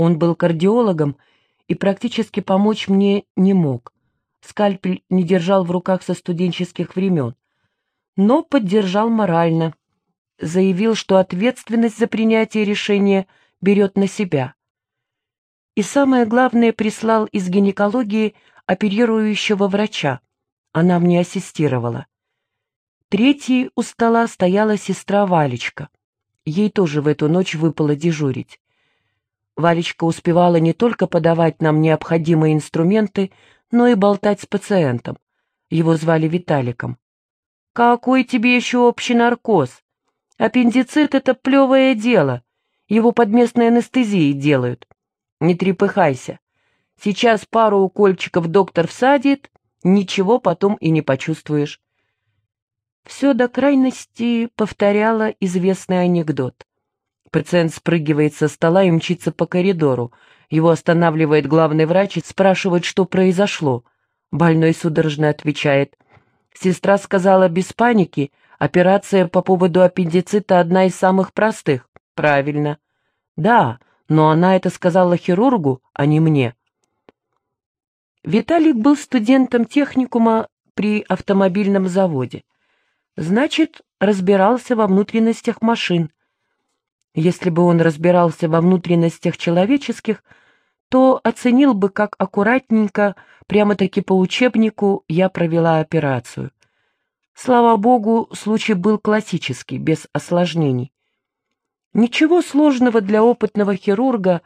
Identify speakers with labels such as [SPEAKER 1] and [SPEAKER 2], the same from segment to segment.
[SPEAKER 1] Он был кардиологом и практически помочь мне не мог. Скальпель не держал в руках со студенческих времен, но поддержал морально. Заявил, что ответственность за принятие решения берет на себя. И самое главное, прислал из гинекологии оперирующего врача. Она мне ассистировала. Третьей у стола стояла сестра Валечка. Ей тоже в эту ночь выпало дежурить. Валечка успевала не только подавать нам необходимые инструменты, но и болтать с пациентом. Его звали Виталиком. «Какой тебе еще общий наркоз? Аппендицит — это плевое дело. Его под местной анестезией делают. Не трепыхайся. Сейчас пару укольчиков доктор всадит, ничего потом и не почувствуешь. Все до крайности повторяло известный анекдот. Пациент спрыгивает со стола и мчится по коридору. Его останавливает главный врач и спрашивает, что произошло. Больной судорожно отвечает. Сестра сказала без паники, операция по поводу аппендицита одна из самых простых. Правильно. Да, но она это сказала хирургу, а не мне. Виталик был студентом техникума при автомобильном заводе. Значит, разбирался во внутренностях машин. Если бы он разбирался во внутренностях человеческих, то оценил бы, как аккуратненько, прямо-таки по учебнику, я провела операцию. Слава богу, случай был классический, без осложнений. Ничего сложного для опытного хирурга,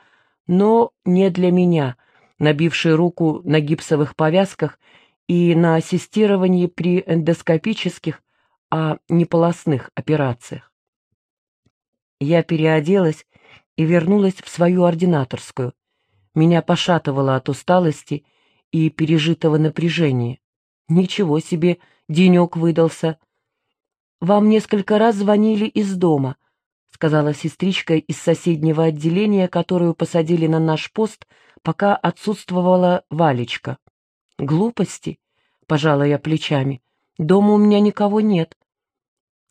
[SPEAKER 1] но не для меня, набившей руку на гипсовых повязках и на ассистировании при эндоскопических, а не полостных операциях. Я переоделась и вернулась в свою ординаторскую. Меня пошатывало от усталости и пережитого напряжения. Ничего себе, денек выдался. Вам несколько раз звонили из дома —— сказала сестричка из соседнего отделения, которую посадили на наш пост, пока отсутствовала Валечка. «Глупости», — пожала я плечами, — «дома у меня никого нет».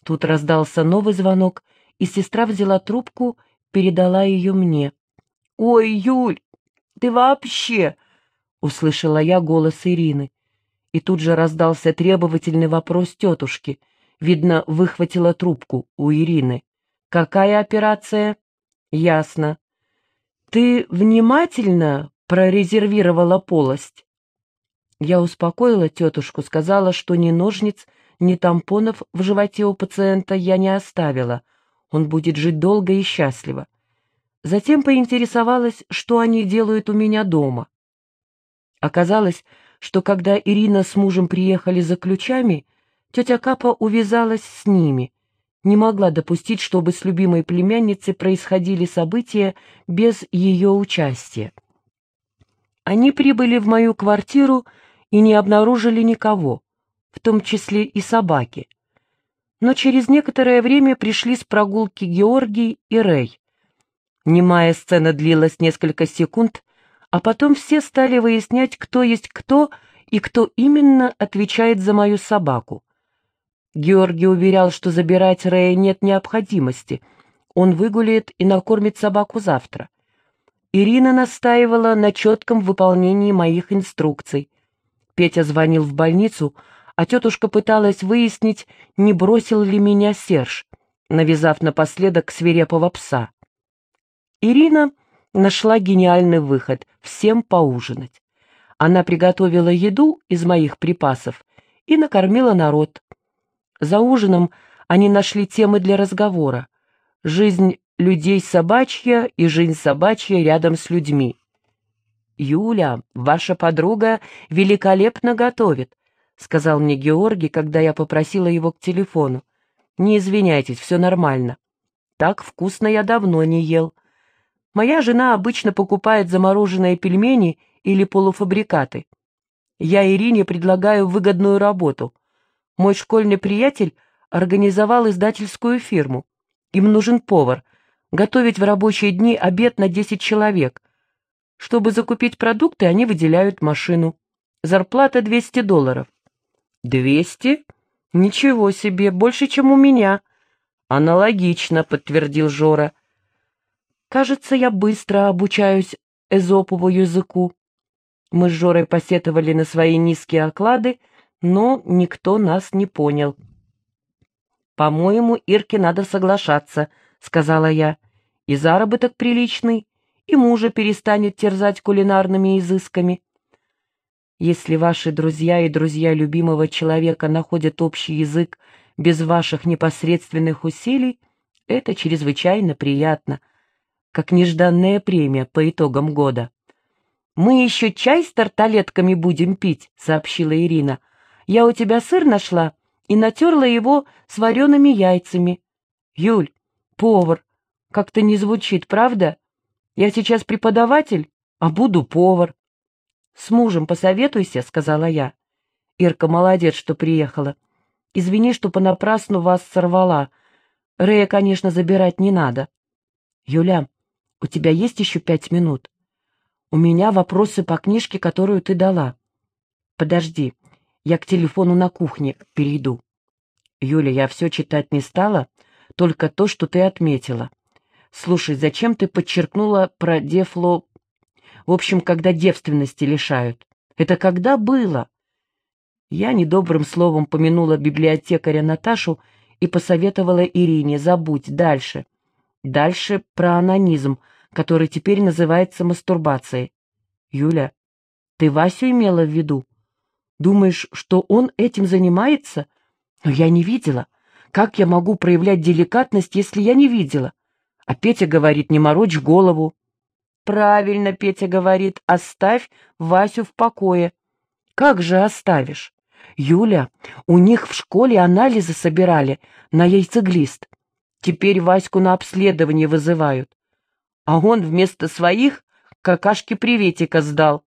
[SPEAKER 1] Тут раздался новый звонок, и сестра взяла трубку, передала ее мне. «Ой, Юль, ты вообще...» — услышала я голос Ирины. И тут же раздался требовательный вопрос тетушки. Видно, выхватила трубку у Ирины. Какая операция? Ясно. Ты внимательно прорезервировала полость? Я успокоила тетушку, сказала, что ни ножниц, ни тампонов в животе у пациента я не оставила. Он будет жить долго и счастливо. Затем поинтересовалась, что они делают у меня дома. Оказалось, что когда Ирина с мужем приехали за ключами, тетя Капа увязалась с ними — не могла допустить, чтобы с любимой племянницей происходили события без ее участия. Они прибыли в мою квартиру и не обнаружили никого, в том числе и собаки. Но через некоторое время пришли с прогулки Георгий и Рэй. Немая сцена длилась несколько секунд, а потом все стали выяснять, кто есть кто и кто именно отвечает за мою собаку. Георгий уверял, что забирать Рэя нет необходимости. Он выгуляет и накормит собаку завтра. Ирина настаивала на четком выполнении моих инструкций. Петя звонил в больницу, а тетушка пыталась выяснить, не бросил ли меня Серж, навязав напоследок свирепого пса. Ирина нашла гениальный выход — всем поужинать. Она приготовила еду из моих припасов и накормила народ. За ужином они нашли темы для разговора. Жизнь людей собачья и жизнь собачья рядом с людьми. «Юля, ваша подруга великолепно готовит», — сказал мне Георгий, когда я попросила его к телефону. «Не извиняйтесь, все нормально. Так вкусно я давно не ел. Моя жена обычно покупает замороженные пельмени или полуфабрикаты. Я Ирине предлагаю выгодную работу — мой школьный приятель организовал издательскую фирму. Им нужен повар. Готовить в рабочие дни обед на 10 человек. Чтобы закупить продукты, они выделяют машину. Зарплата 200 долларов. 200? Ничего себе, больше, чем у меня. Аналогично, подтвердил Жора. Кажется, я быстро обучаюсь эзопову языку. Мы с Жорой посетовали на свои низкие оклады, но никто нас не понял. «По-моему, Ирке надо соглашаться», — сказала я. «И заработок приличный, и мужа перестанет терзать кулинарными изысками». Если ваши друзья и друзья любимого человека находят общий язык без ваших непосредственных усилий, это чрезвычайно приятно, как нежданная премия по итогам года. «Мы еще чай с тарталетками будем пить», — сообщила Ирина. «Я у тебя сыр нашла и натерла его с вареными яйцами». «Юль, повар, как-то не звучит, правда? Я сейчас преподаватель, а буду повар». «С мужем посоветуйся», — сказала я. «Ирка, молодец, что приехала. Извини, что понапрасну вас сорвала. Рея, конечно, забирать не надо». «Юля, у тебя есть еще пять минут? У меня вопросы по книжке, которую ты дала. Подожди, я к телефону на кухне перейду». «Юля, я все читать не стала, только то, что ты отметила. Слушай, зачем ты подчеркнула про дефло в общем, когда девственности лишают. Это когда было? Я недобрым словом помянула библиотекаря Наташу и посоветовала Ирине забудь дальше. Дальше про анонизм, который теперь называется мастурбацией. Юля, ты Васю имела в виду? Думаешь, что он этим занимается? Но я не видела. Как я могу проявлять деликатность, если я не видела? А Петя говорит, не морочь голову. Правильно Петя говорит, оставь Васю в покое. Как же оставишь? Юля, у них в школе анализы собирали на яйцеглист. Теперь Ваську на обследование вызывают. А он вместо своих какашки приветика сдал.